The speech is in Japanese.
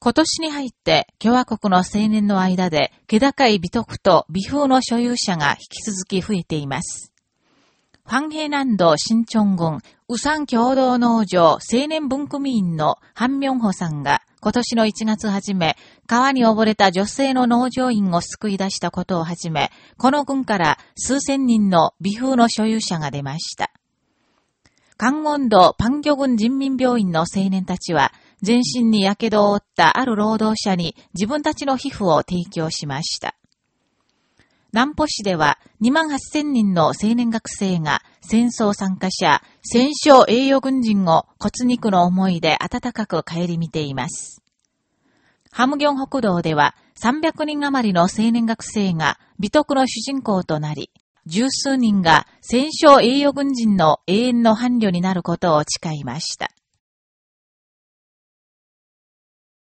今年に入って共和国の青年の間で気高い美徳と美風の所有者が引き続き増えています。ファンヘイ南道新町郡、ウサン共同農場青年文組員のハンミョンホさんが今年の1月初め、川に溺れた女性の農場員を救い出したことをはじめ、この郡から数千人の美風の所有者が出ました。関温道パンギョ郡人民病院の青年たちは、全身に火傷を負ったある労働者に自分たちの皮膚を提供しました。南浦市では2万8千人の青年学生が戦争参加者、戦勝栄誉軍人を骨肉の思いで温かく帰り見ています。ハムギョン北道では300人余りの青年学生が美徳の主人公となり、十数人が戦勝栄誉軍人の永遠の伴侶になることを誓いました。